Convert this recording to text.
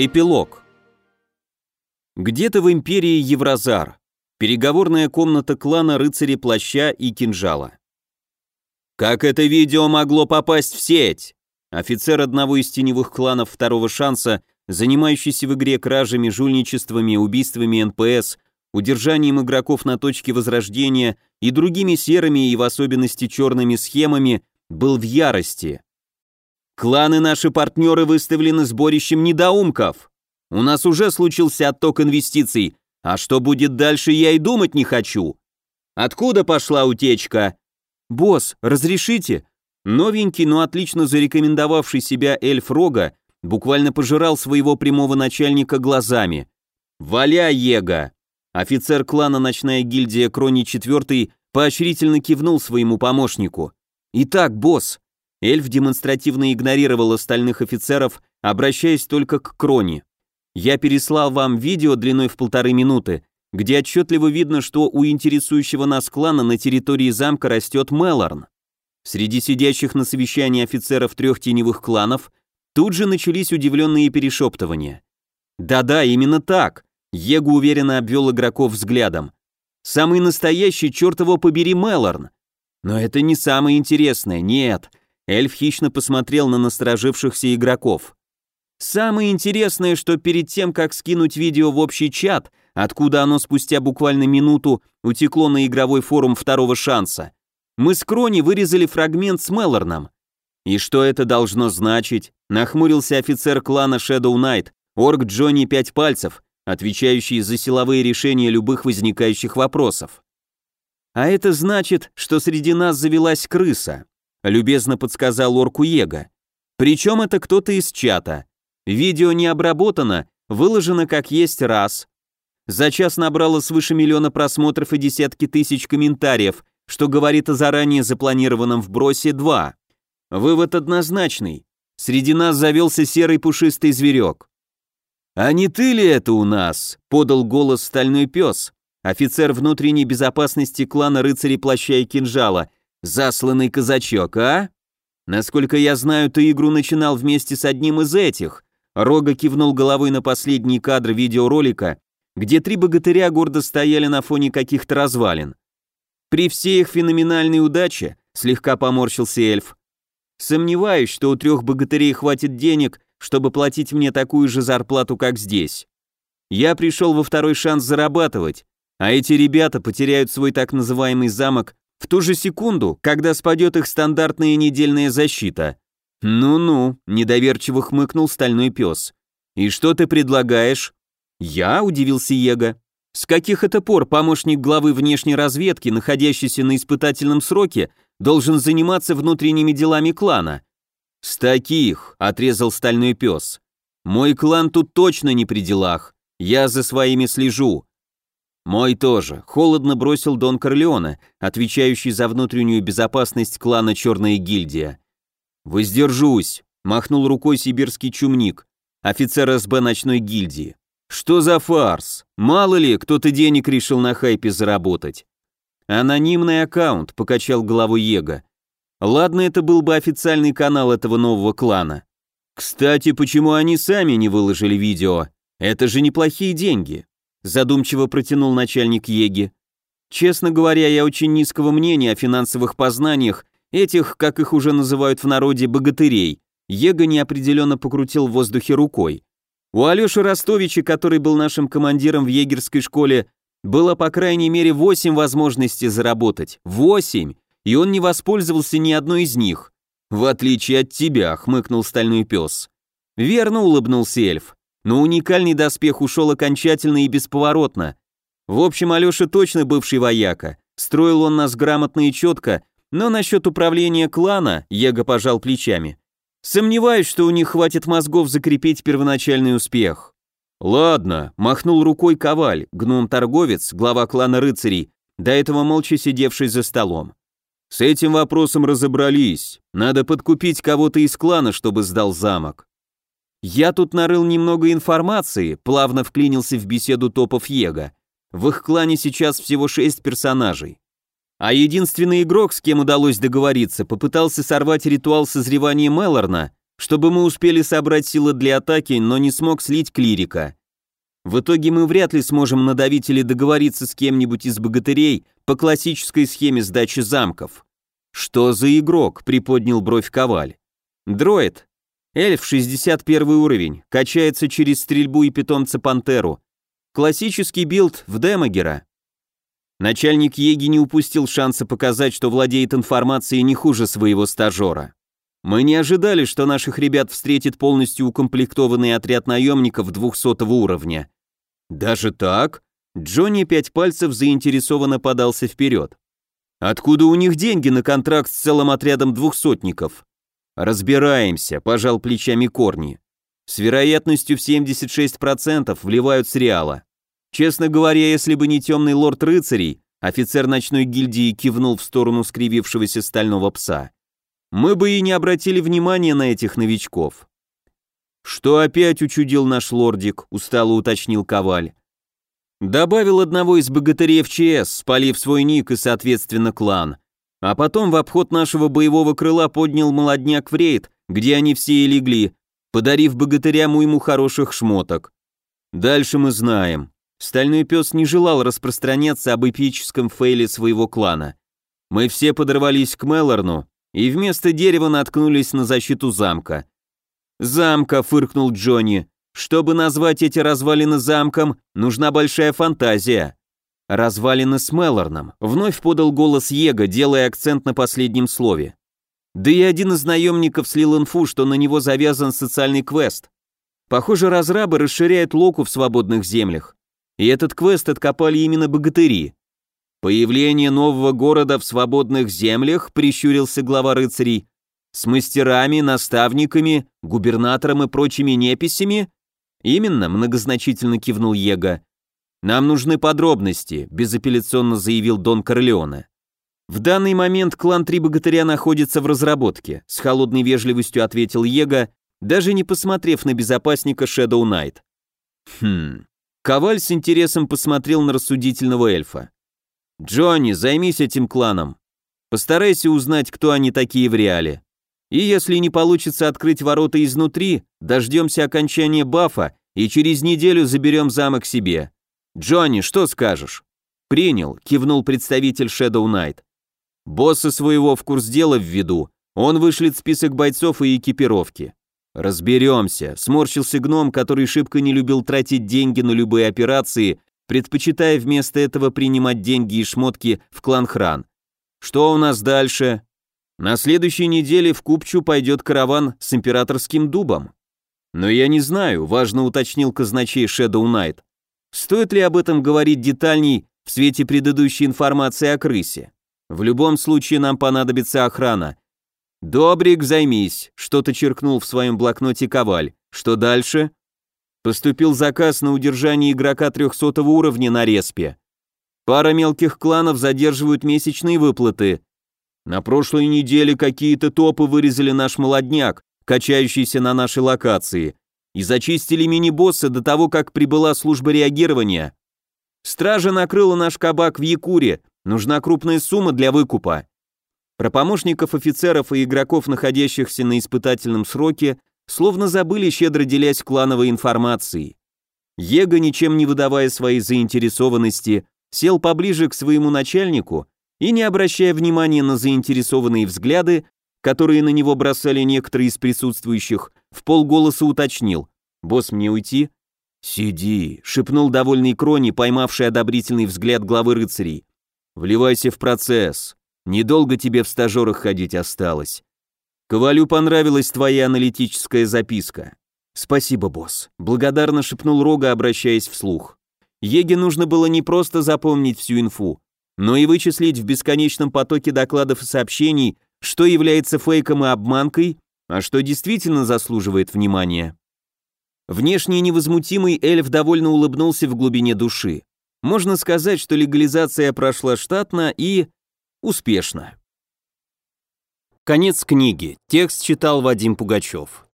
Эпилог. Где-то в империи Евразар. Переговорная комната клана рыцарей плаща и кинжала. Как это видео могло попасть в сеть? Офицер одного из теневых кланов второго шанса, занимающийся в игре кражами, жульничествами, убийствами НПС, удержанием игроков на точке возрождения и другими серыми и в особенности черными схемами, был в ярости. Кланы наши партнеры выставлены сборищем недоумков. У нас уже случился отток инвестиций, а что будет дальше, я и думать не хочу. Откуда пошла утечка? Босс, разрешите? Новенький, но отлично зарекомендовавший себя эльф Рога буквально пожирал своего прямого начальника глазами. «Валя, Ега!» Офицер клана «Ночная гильдия Крони IV» поощрительно кивнул своему помощнику. «Итак, босс, Эльф демонстративно игнорировал остальных офицеров, обращаясь только к Кроне. Я переслал вам видео длиной в полторы минуты, где отчетливо видно, что у интересующего нас клана на территории замка растет Мелорн. Среди сидящих на совещании офицеров трех теневых кланов тут же начались удивленные перешептывания. Да-да, именно так. Егу уверенно обвел игроков взглядом. Самый настоящий, черт его побери, Мелорн. Но это не самое интересное, нет. Эльф хищно посмотрел на насторожившихся игроков. Самое интересное, что перед тем, как скинуть видео в общий чат, откуда оно спустя буквально минуту утекло на игровой форум второго шанса, мы с Крони вырезали фрагмент с Мелорном. И что это должно значить? Нахмурился офицер клана Shadow Knight, орк Джонни Пять Пальцев, отвечающий за силовые решения любых возникающих вопросов. А это значит, что среди нас завелась крыса любезно подсказал орку Ега. Причем это кто-то из чата. Видео не обработано, выложено как есть раз. За час набрало свыше миллиона просмотров и десятки тысяч комментариев, что говорит о заранее запланированном вбросе 2. Вывод однозначный. Среди нас завелся серый пушистый зверек. «А не ты ли это у нас?» — подал голос стальной пес, офицер внутренней безопасности клана рыцарей плаща и кинжала, Засланный казачок, а? Насколько я знаю, ты игру начинал вместе с одним из этих. Рога кивнул головой на последний кадр видеоролика, где три богатыря гордо стояли на фоне каких-то развалин. При всей их феноменальной удаче, слегка поморщился эльф, сомневаюсь, что у трех богатырей хватит денег, чтобы платить мне такую же зарплату, как здесь. Я пришел во второй шанс зарабатывать, а эти ребята потеряют свой так называемый замок в ту же секунду, когда спадет их стандартная недельная защита. «Ну-ну», — недоверчиво хмыкнул стальной пес. «И что ты предлагаешь?» «Я?» — удивился Его. «С каких это пор помощник главы внешней разведки, находящийся на испытательном сроке, должен заниматься внутренними делами клана?» «С таких», — отрезал стальной пес. «Мой клан тут точно не при делах. Я за своими слежу. «Мой тоже», — холодно бросил Дон Корлеоне, отвечающий за внутреннюю безопасность клана Черная гильдия. «Воздержусь», — махнул рукой сибирский чумник, офицер СБ ночной гильдии. «Что за фарс? Мало ли, кто-то денег решил на хайпе заработать». «Анонимный аккаунт», — покачал головой Его. «Ладно, это был бы официальный канал этого нового клана. Кстати, почему они сами не выложили видео? Это же неплохие деньги задумчиво протянул начальник Еги. Честно говоря, я очень низкого мнения о финансовых познаниях этих, как их уже называют в народе, богатырей. Ега неопределенно покрутил в воздухе рукой. У Алёши Ростовича, который был нашим командиром в егерской школе, было по крайней мере восемь возможностей заработать. Восемь! И он не воспользовался ни одной из них. В отличие от тебя, хмыкнул стальной пес. Верно улыбнулся эльф но уникальный доспех ушел окончательно и бесповоротно. В общем, Алёша точно бывший вояка. Строил он нас грамотно и четко, но насчет управления клана Его пожал плечами. Сомневаюсь, что у них хватит мозгов закрепить первоначальный успех. Ладно, махнул рукой Коваль, гном-торговец, глава клана рыцарей, до этого молча сидевший за столом. С этим вопросом разобрались. Надо подкупить кого-то из клана, чтобы сдал замок. «Я тут нарыл немного информации», плавно вклинился в беседу топов Его. «В их клане сейчас всего шесть персонажей. А единственный игрок, с кем удалось договориться, попытался сорвать ритуал созревания Мелорна, чтобы мы успели собрать силы для атаки, но не смог слить клирика. В итоге мы вряд ли сможем надавить или договориться с кем-нибудь из богатырей по классической схеме сдачи замков. Что за игрок? приподнял бровь Коваль. Дроид. Эльф 61 уровень, качается через стрельбу и питомца Пантеру. Классический билд дамагера. Начальник Еги не упустил шанса показать, что владеет информацией не хуже своего стажера. Мы не ожидали, что наших ребят встретит полностью укомплектованный отряд наемников 200 уровня. Даже так? Джонни пять пальцев заинтересованно подался вперед. Откуда у них деньги на контракт с целым отрядом двухсотников? Разбираемся, пожал плечами Корни. С вероятностью в 76% вливают с Реала. Честно говоря, если бы не темный лорд рыцарей, офицер ночной гильдии кивнул в сторону скривившегося стального пса. Мы бы и не обратили внимания на этих новичков. Что опять учудил наш лордик, устало уточнил Коваль. Добавил одного из богатырей в ЧС, спалив свой ник и, соответственно, клан. А потом в обход нашего боевого крыла поднял молодняк в рейд, где они все и легли, подарив богатырям ему хороших шмоток. Дальше мы знаем. Стальной пес не желал распространяться об эпическом фейле своего клана. Мы все подорвались к Мелорну и вместо дерева наткнулись на защиту замка. «Замка», — фыркнул Джонни, чтобы назвать эти развалины замком, нужна большая фантазия. Развалины с Мелорном, вновь подал голос Его, делая акцент на последнем слове. Да и один из наемников слил инфу, что на него завязан социальный квест. Похоже, разрабы расширяют локу в свободных землях. И этот квест откопали именно богатыри. Появление нового города в свободных землях, прищурился глава рыцарей, с мастерами, наставниками, губернатором и прочими неписями, «Именно», — многозначительно кивнул Его. «Нам нужны подробности», — безапелляционно заявил Дон Корлеоне. «В данный момент клан Три Богатыря находится в разработке», — с холодной вежливостью ответил Его, даже не посмотрев на безопасника Shadow Knight. «Хм...» Коваль с интересом посмотрел на рассудительного эльфа. «Джонни, займись этим кланом. Постарайся узнать, кто они такие в реале. И если не получится открыть ворота изнутри, дождемся окончания бафа и через неделю заберем замок себе. Джонни, что скажешь? Принял, кивнул представитель Shadow Knight. Босса своего в курс дела введу, он вышлет список бойцов и экипировки. Разберемся, сморщился гном, который шибко не любил тратить деньги на любые операции, предпочитая вместо этого принимать деньги и шмотки в клан Хран. Что у нас дальше? На следующей неделе в Купчу пойдет караван с императорским дубом. Но я не знаю, важно уточнил казначей Shadow Knight. Стоит ли об этом говорить детальней в свете предыдущей информации о крысе? В любом случае нам понадобится охрана. Добрик, займись, что-то черкнул в своем блокноте Коваль. Что дальше? Поступил заказ на удержание игрока 300 уровня на респе. Пара мелких кланов задерживают месячные выплаты. На прошлой неделе какие-то топы вырезали наш молодняк, качающийся на нашей локации, и зачистили мини-босса до того, как прибыла служба реагирования. Стража накрыла наш кабак в Якуре, нужна крупная сумма для выкупа. Про помощников офицеров и игроков, находящихся на испытательном сроке, словно забыли щедро делясь клановой информацией. Его, ничем не выдавая своей заинтересованности, сел поближе к своему начальнику и, не обращая внимания на заинтересованные взгляды, которые на него бросали некоторые из присутствующих, в полголоса уточнил. «Босс, мне уйти?» «Сиди», — шепнул довольный Крони, поймавший одобрительный взгляд главы рыцарей. «Вливайся в процесс. Недолго тебе в стажерах ходить осталось. Ковалю понравилась твоя аналитическая записка». «Спасибо, босс», — благодарно шепнул Рога, обращаясь вслух. Еге нужно было не просто запомнить всю инфу, но и вычислить в бесконечном потоке докладов и сообщений, что является фейком и обманкой, а что действительно заслуживает внимания. Внешне невозмутимый эльф довольно улыбнулся в глубине души. Можно сказать, что легализация прошла штатно и успешно. Конец книги. Текст читал Вадим Пугачев.